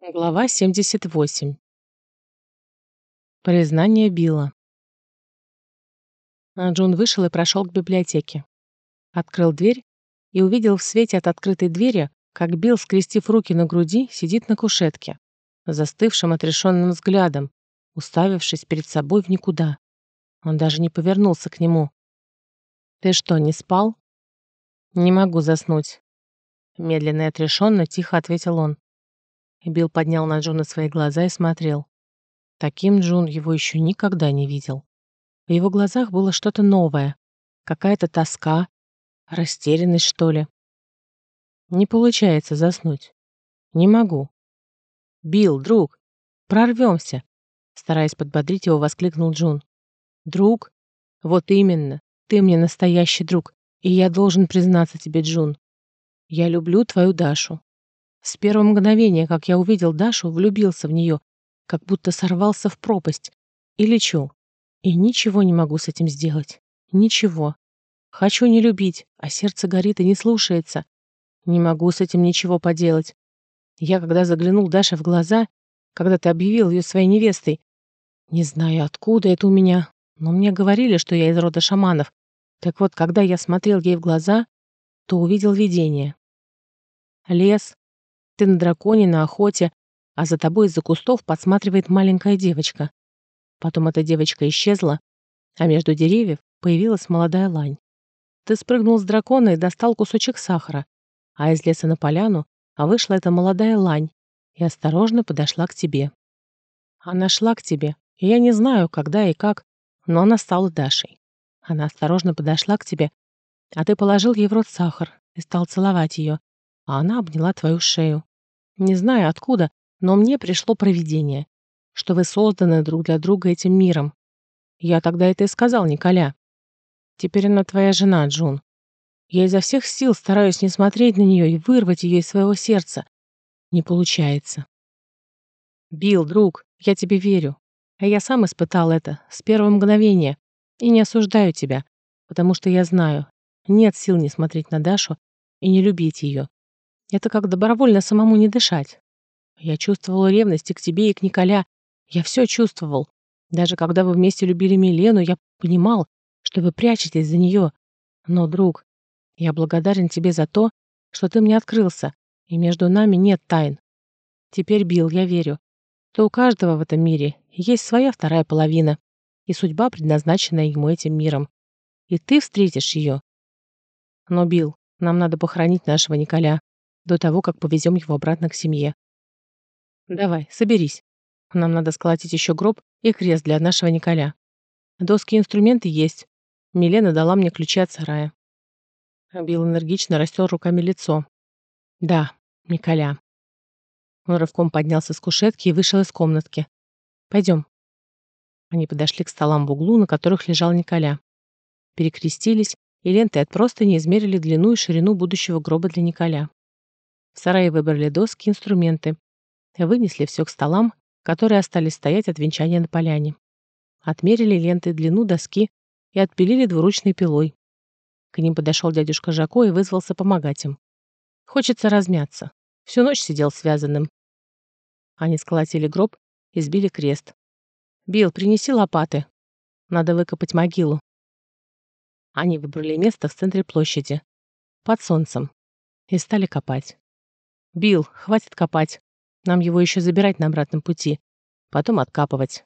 Глава 78. Признание Билла. Джун вышел и прошел к библиотеке. Открыл дверь и увидел в свете от открытой двери, как Билл, скрестив руки на груди, сидит на кушетке, застывшим отрешенным взглядом, уставившись перед собой в никуда. Он даже не повернулся к нему. «Ты что, не спал?» «Не могу заснуть», — медленно и отрешенно тихо ответил он. Билл поднял на Джуна свои глаза и смотрел. Таким Джун его еще никогда не видел. В его глазах было что-то новое, какая-то тоска, растерянность, что ли. Не получается заснуть. Не могу. Билл, друг, прорвемся, стараясь подбодрить его, воскликнул Джун. Друг? Вот именно. Ты мне настоящий друг, и я должен признаться тебе, Джун. Я люблю твою Дашу. С первого мгновения, как я увидел Дашу, влюбился в нее, как будто сорвался в пропасть. И лечу. И ничего не могу с этим сделать. Ничего. Хочу не любить, а сердце горит и не слушается. Не могу с этим ничего поделать. Я, когда заглянул Даше в глаза, когда ты объявил ее своей невестой, не знаю, откуда это у меня, но мне говорили, что я из рода шаманов. Так вот, когда я смотрел ей в глаза, то увидел видение. Лес, ты на драконе, на охоте, а за тобой из-за кустов подсматривает маленькая девочка. Потом эта девочка исчезла, а между деревьев появилась молодая лань. Ты спрыгнул с дракона и достал кусочек сахара, а из леса на поляну а вышла эта молодая лань и осторожно подошла к тебе. Она шла к тебе, и я не знаю, когда и как, но она стала Дашей. Она осторожно подошла к тебе, а ты положил ей в рот сахар и стал целовать ее, а она обняла твою шею. Не знаю откуда, но мне пришло провидение, что вы созданы друг для друга этим миром. Я тогда это и сказал Николя. Теперь она твоя жена, Джун. Я изо всех сил стараюсь не смотреть на нее и вырвать ее из своего сердца. Не получается. Билл, друг, я тебе верю. А я сам испытал это с первого мгновения и не осуждаю тебя, потому что я знаю, нет сил не смотреть на Дашу и не любить ее. Это как добровольно самому не дышать. Я чувствовал ревность и к тебе, и к Николя. Я все чувствовал. Даже когда вы вместе любили Милену, я понимал, что вы прячетесь за нее. Но, друг, я благодарен тебе за то, что ты мне открылся, и между нами нет тайн. Теперь, Билл, я верю, что у каждого в этом мире есть своя вторая половина, и судьба, предназначенная ему этим миром. И ты встретишь ее. Но, Билл, нам надо похоронить нашего Николя до того, как повезем его обратно к семье. Давай, соберись. Нам надо сколотить еще гроб и крест для нашего Николя. Доски и инструменты есть. Милена дала мне ключи от сарая. Билл энергично растер руками лицо. Да, Николя. Он рывком поднялся с кушетки и вышел из комнатки. Пойдем. Они подошли к столам в углу, на которых лежал Николя. Перекрестились и лентой от простыни измерили длину и ширину будущего гроба для Николя. В сарае выбрали доски, инструменты. Вынесли все к столам, которые остались стоять от венчания на поляне. Отмерили лентой длину доски и отпилили двуручной пилой. К ним подошел дядюшка Жако и вызвался помогать им. Хочется размяться. Всю ночь сидел связанным. Они сколотили гроб и сбили крест. «Билл, принеси лопаты. Надо выкопать могилу». Они выбрали место в центре площади, под солнцем, и стали копать. «Билл, хватит копать. Нам его еще забирать на обратном пути. Потом откапывать.